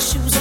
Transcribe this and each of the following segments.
shoes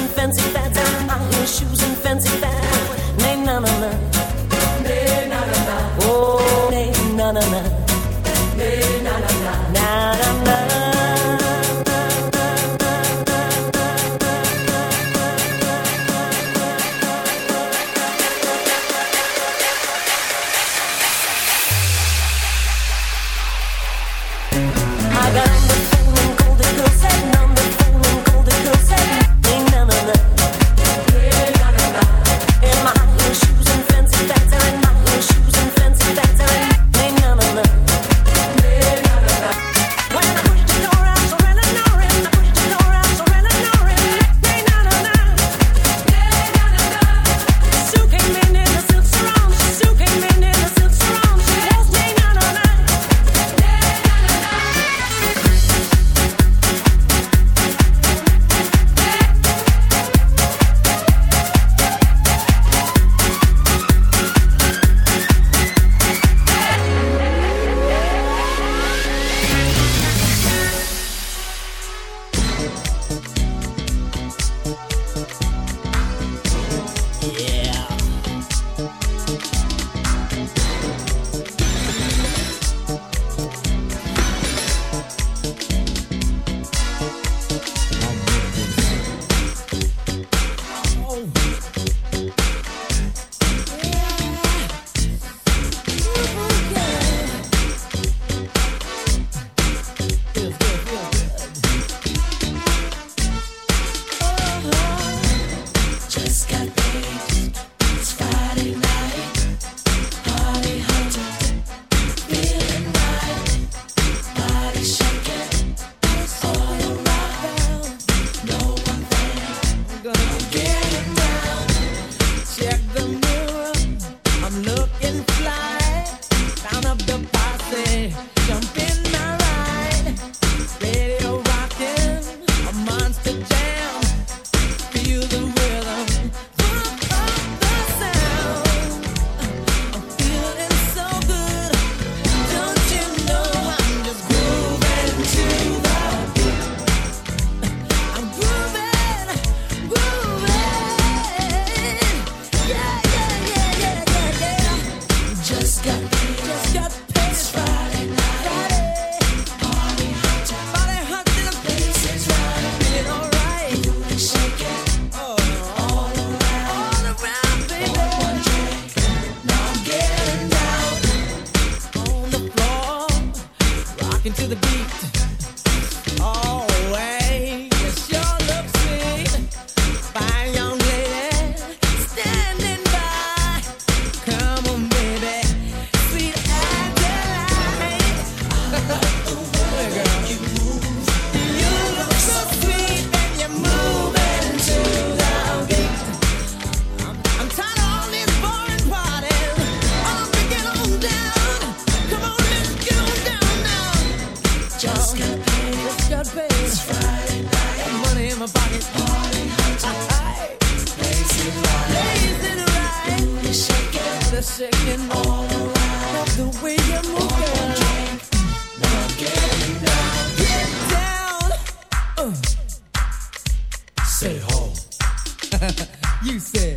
say ho. you said.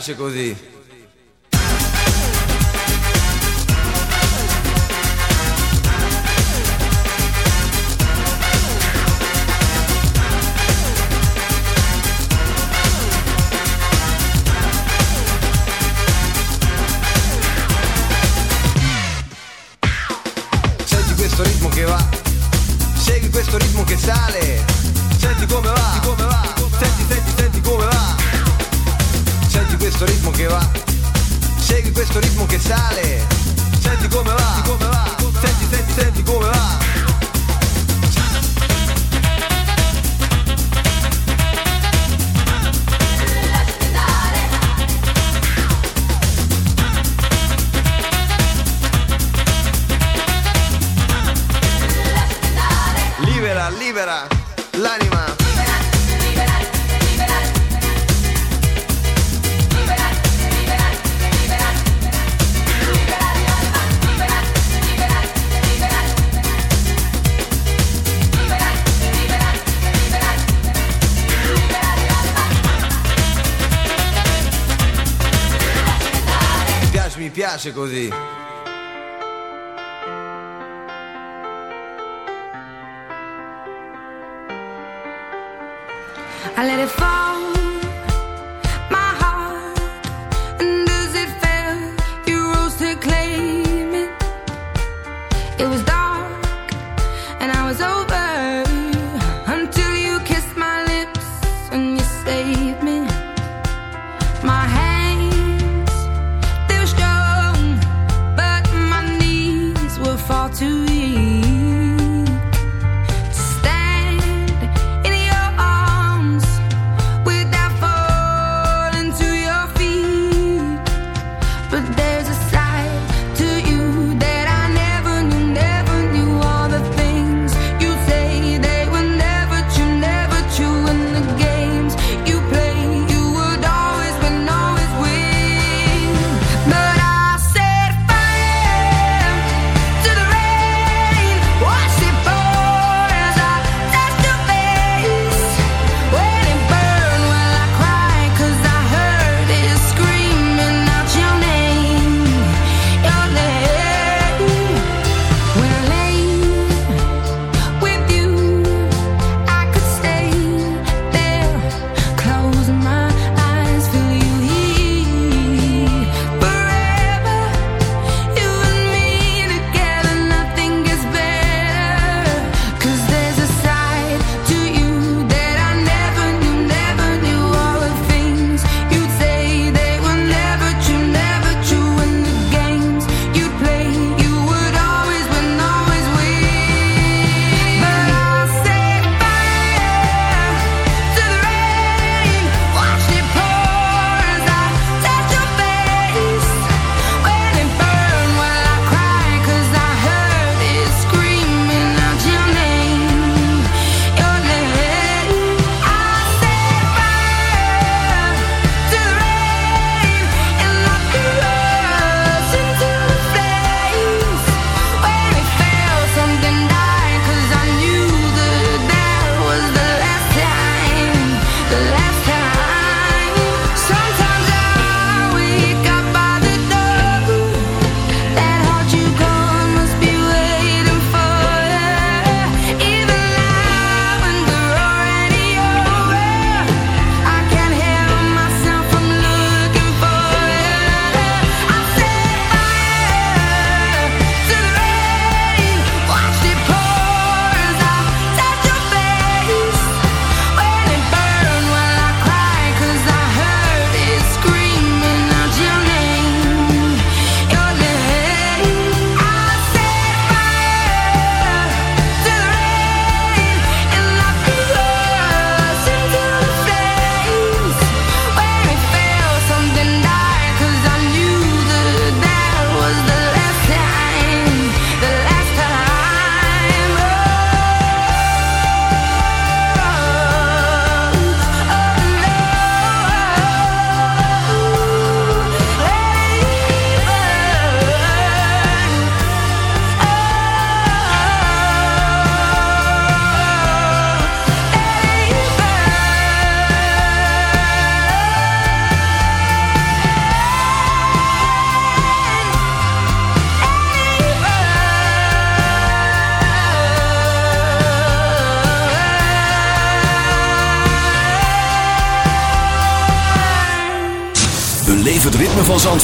clásico de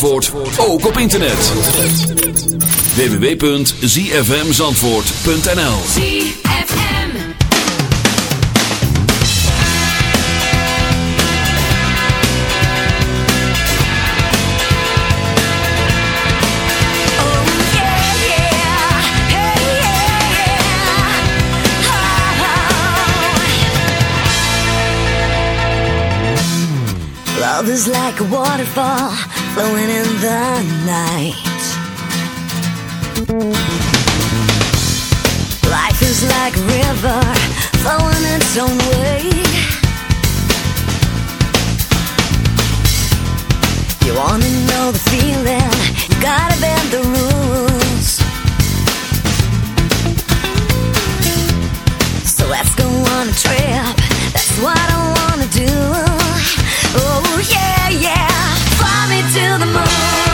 Zandvoort ook op internet. www.zfmzandvoort.nl ZFM oh, Love is like a waterfall. flowing in the night. Life is like a river flowing its own way. You wanna know the feeling? You gotta bend the rules. So let's go on a trip. That's what I wanna do. Oh yeah, yeah till the moon.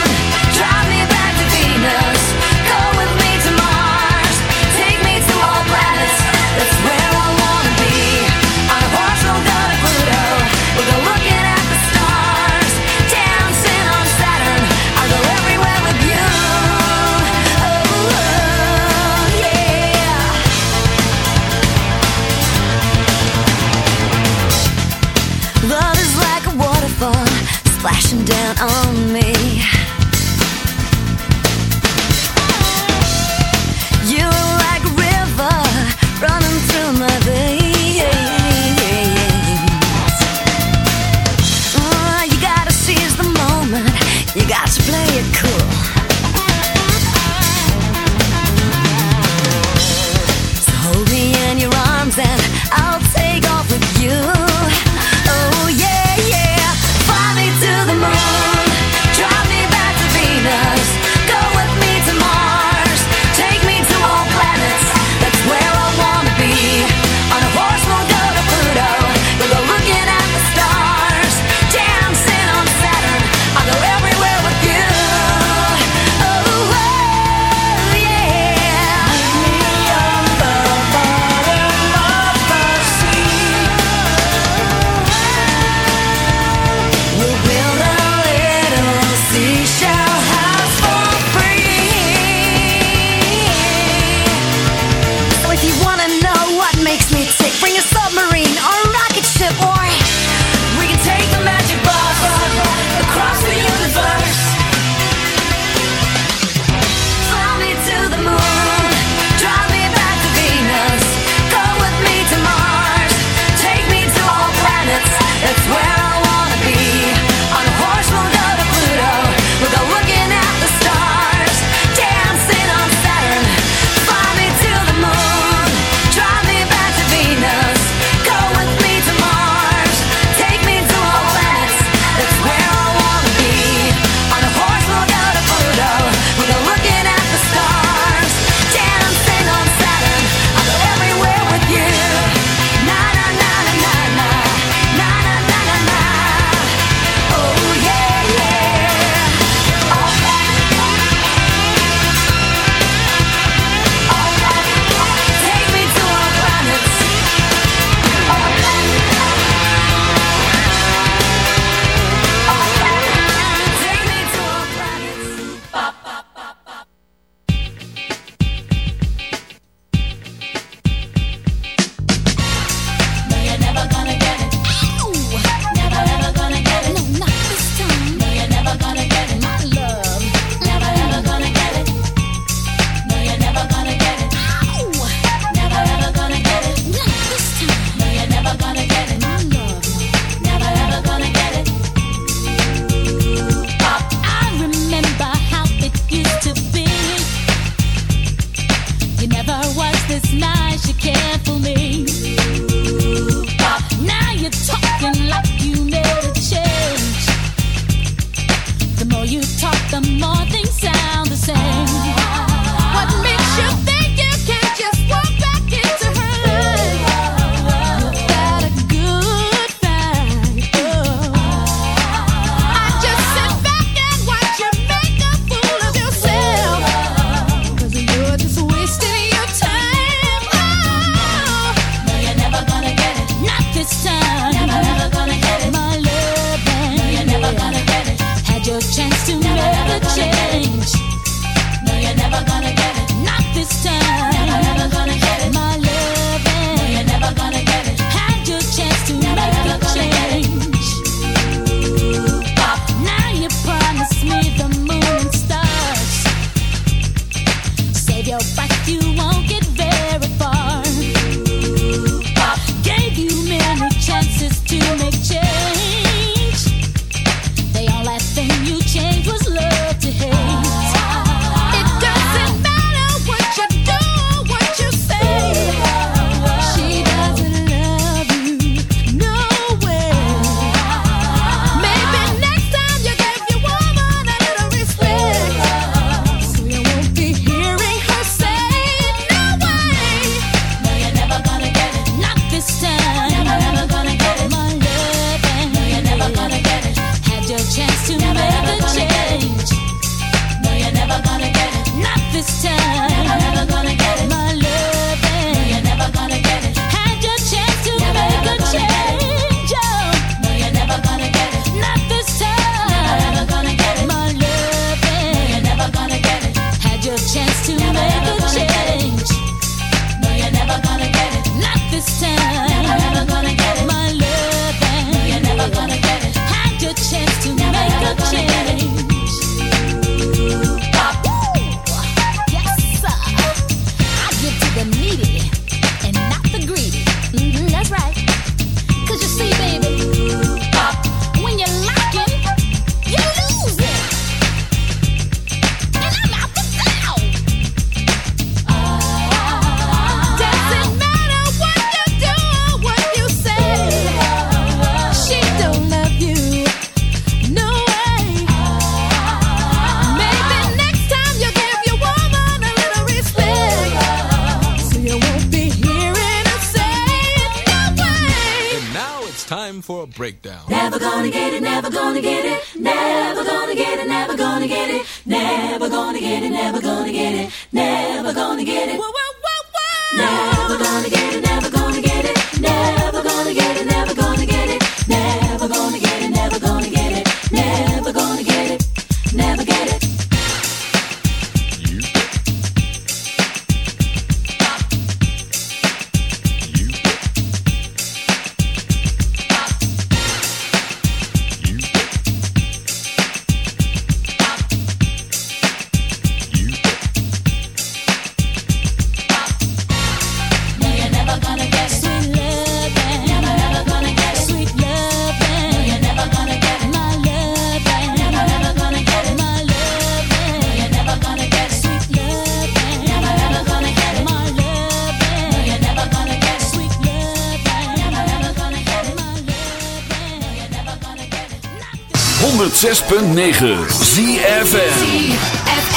106.9 ZFM.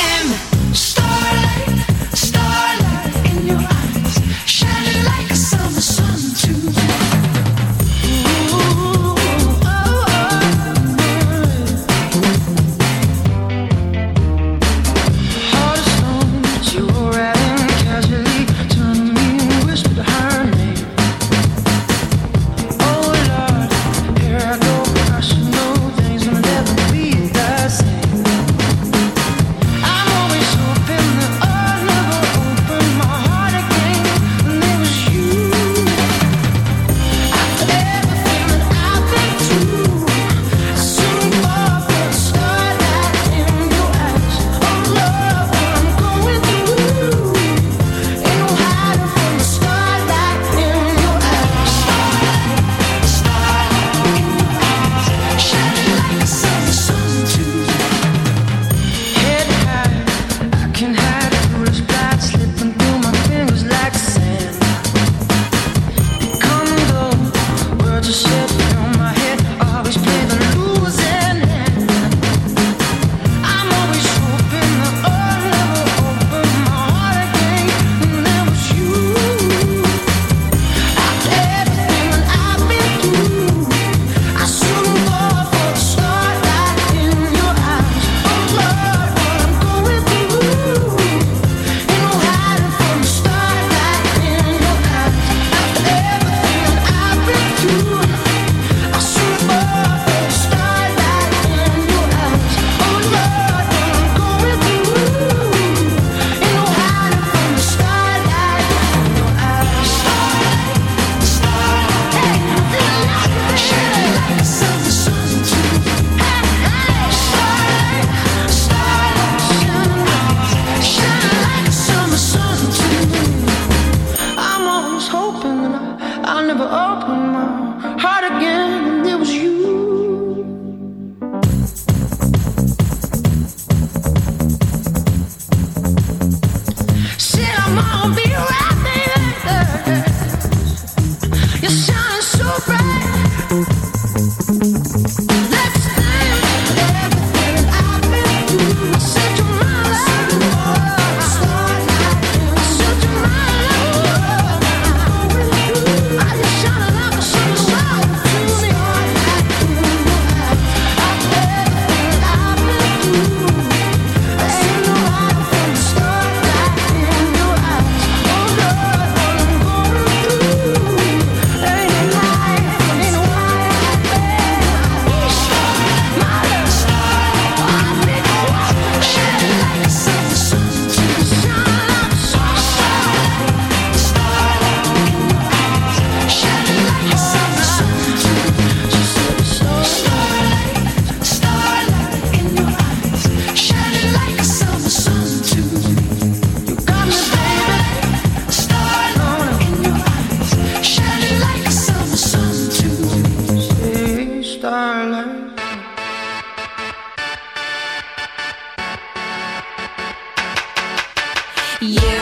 Yeah.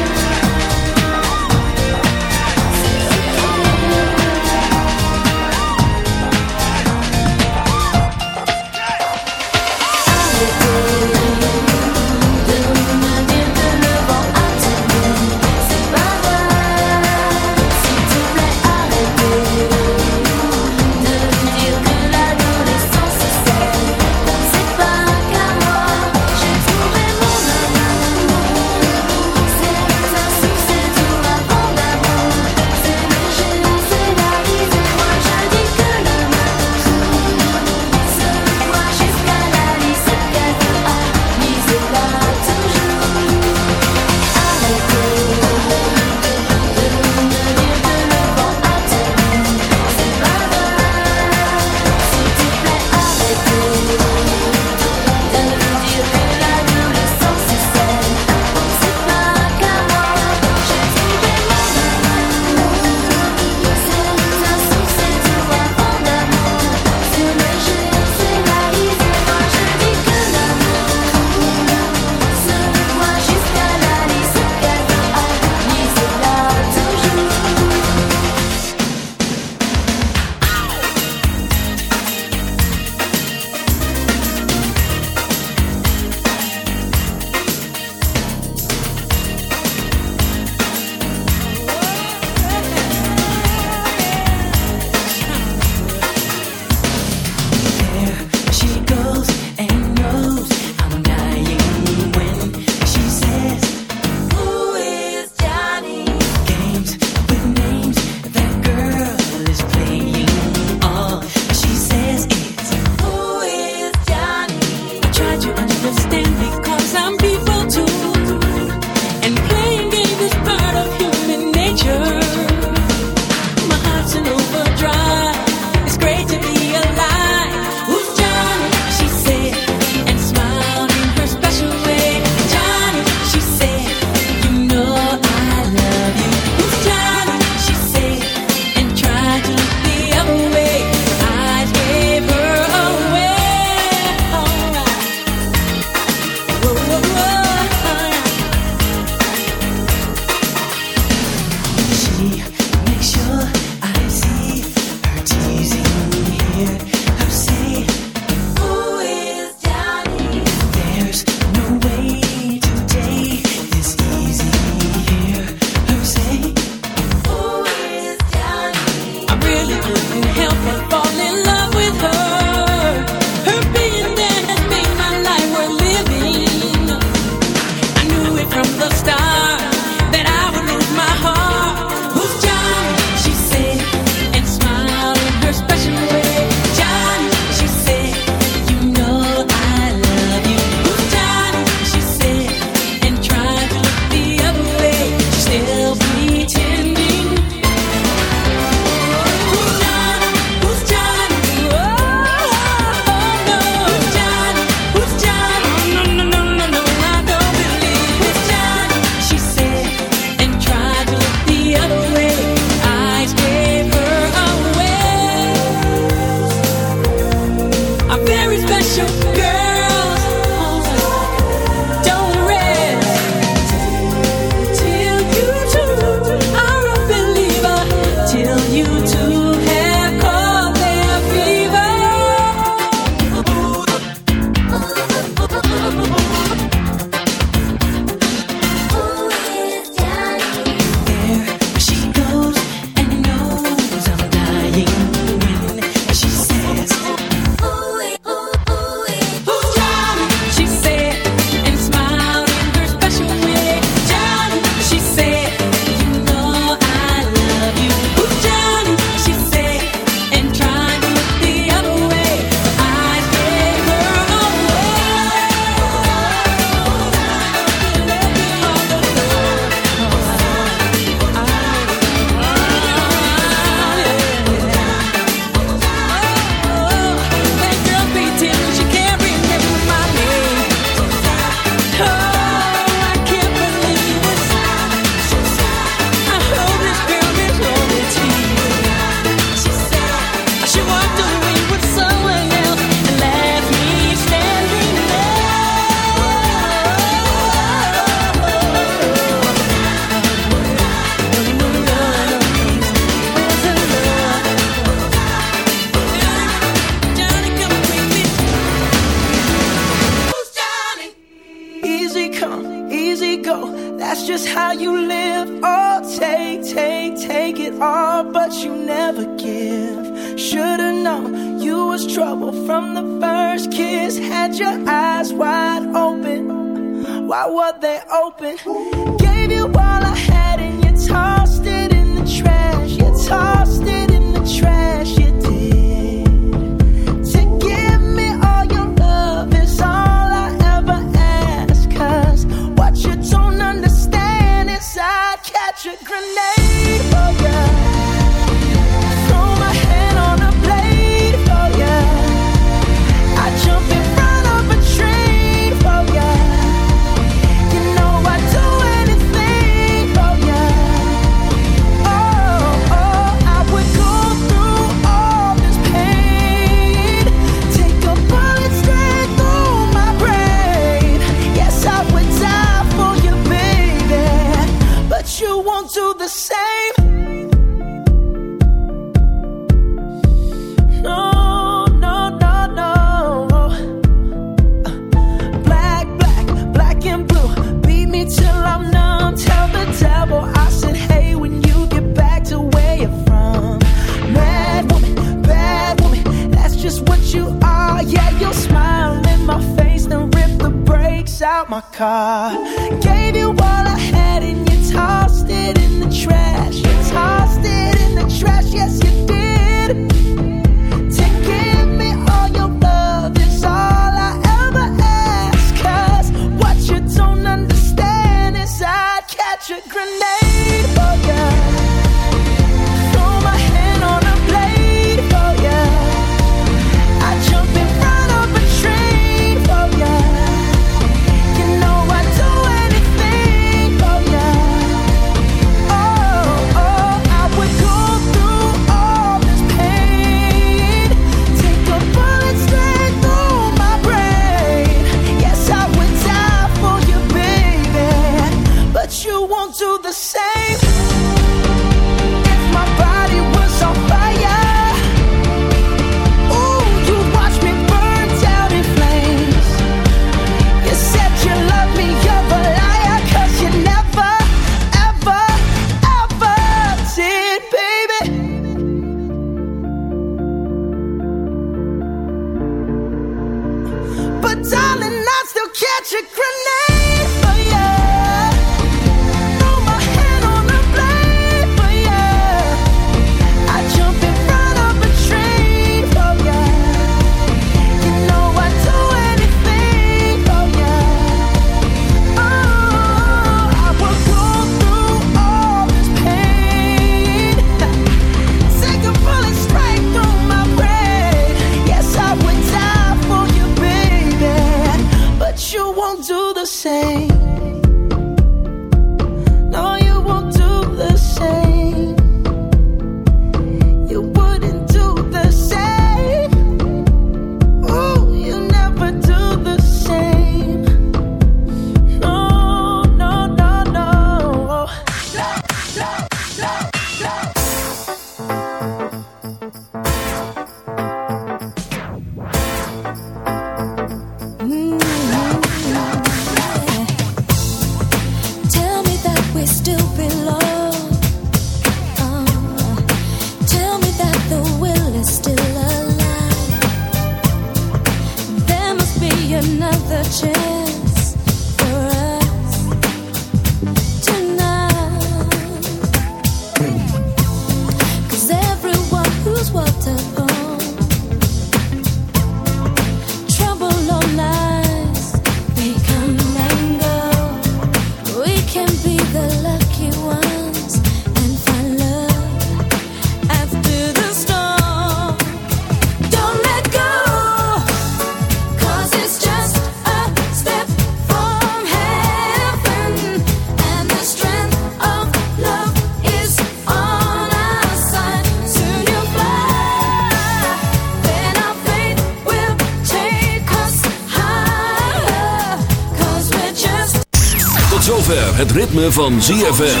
Het ritme van ZFM.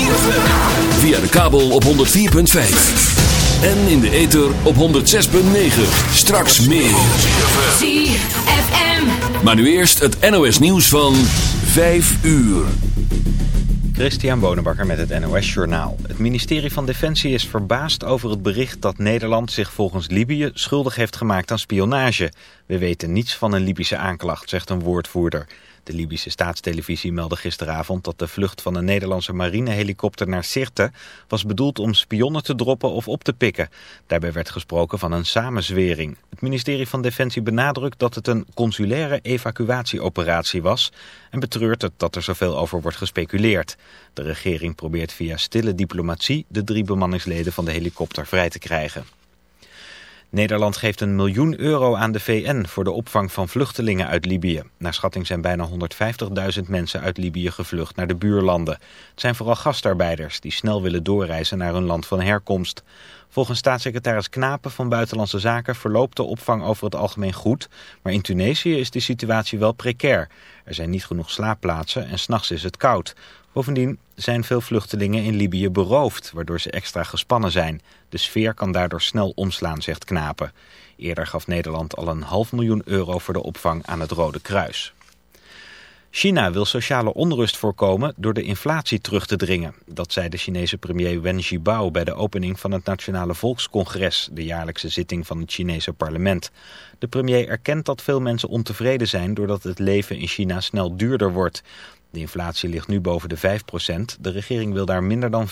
Via de kabel op 104.5. En in de ether op 106.9. Straks meer. ZFM. Maar nu eerst het NOS nieuws van 5 uur. Christian Bonenbakker met het NOS Journaal. Het ministerie van Defensie is verbaasd over het bericht dat Nederland zich volgens Libië schuldig heeft gemaakt aan spionage. We weten niets van een Libische aanklacht, zegt een woordvoerder. De Libische staatstelevisie meldde gisteravond dat de vlucht van een Nederlandse marinehelikopter naar Sirte was bedoeld om spionnen te droppen of op te pikken. Daarbij werd gesproken van een samenzwering. Het ministerie van Defensie benadrukt dat het een consulaire evacuatieoperatie was en betreurt het dat er zoveel over wordt gespeculeerd. De regering probeert via stille diplomatie de drie bemanningsleden van de helikopter vrij te krijgen. Nederland geeft een miljoen euro aan de VN voor de opvang van vluchtelingen uit Libië. Naar schatting zijn bijna 150.000 mensen uit Libië gevlucht naar de buurlanden. Het zijn vooral gastarbeiders die snel willen doorreizen naar hun land van herkomst. Volgens staatssecretaris Knapen van Buitenlandse Zaken verloopt de opvang over het algemeen goed. Maar in Tunesië is de situatie wel precair. Er zijn niet genoeg slaapplaatsen en s'nachts is het koud. Bovendien zijn veel vluchtelingen in Libië beroofd, waardoor ze extra gespannen zijn. De sfeer kan daardoor snel omslaan, zegt Knapen. Eerder gaf Nederland al een half miljoen euro voor de opvang aan het Rode Kruis. China wil sociale onrust voorkomen door de inflatie terug te dringen. Dat zei de Chinese premier Wen Jiabao bij de opening van het Nationale Volkscongres, de jaarlijkse zitting van het Chinese parlement. De premier erkent dat veel mensen ontevreden zijn doordat het leven in China snel duurder wordt. De inflatie ligt nu boven de 5%. De regering wil daar minder dan 4%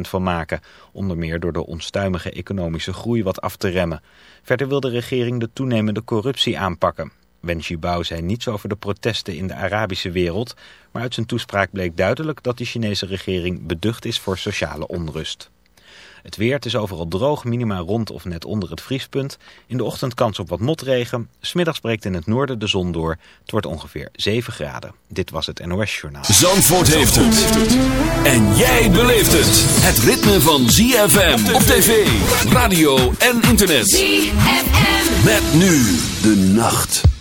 van maken. Onder meer door de onstuimige economische groei wat af te remmen. Verder wil de regering de toenemende corruptie aanpakken. Wen Jiabao zei niets over de protesten in de Arabische wereld. Maar uit zijn toespraak bleek duidelijk dat de Chinese regering beducht is voor sociale onrust. Het weer, het is overal droog, minima rond of net onder het vriespunt. In de ochtend kans op wat motregen. Smiddags breekt in het noorden de zon door. Het wordt ongeveer 7 graden. Dit was het NOS Journaal. Zandvoort heeft het. En jij beleeft het. Het ritme van ZFM op tv, radio en internet. ZFM. Met nu de nacht.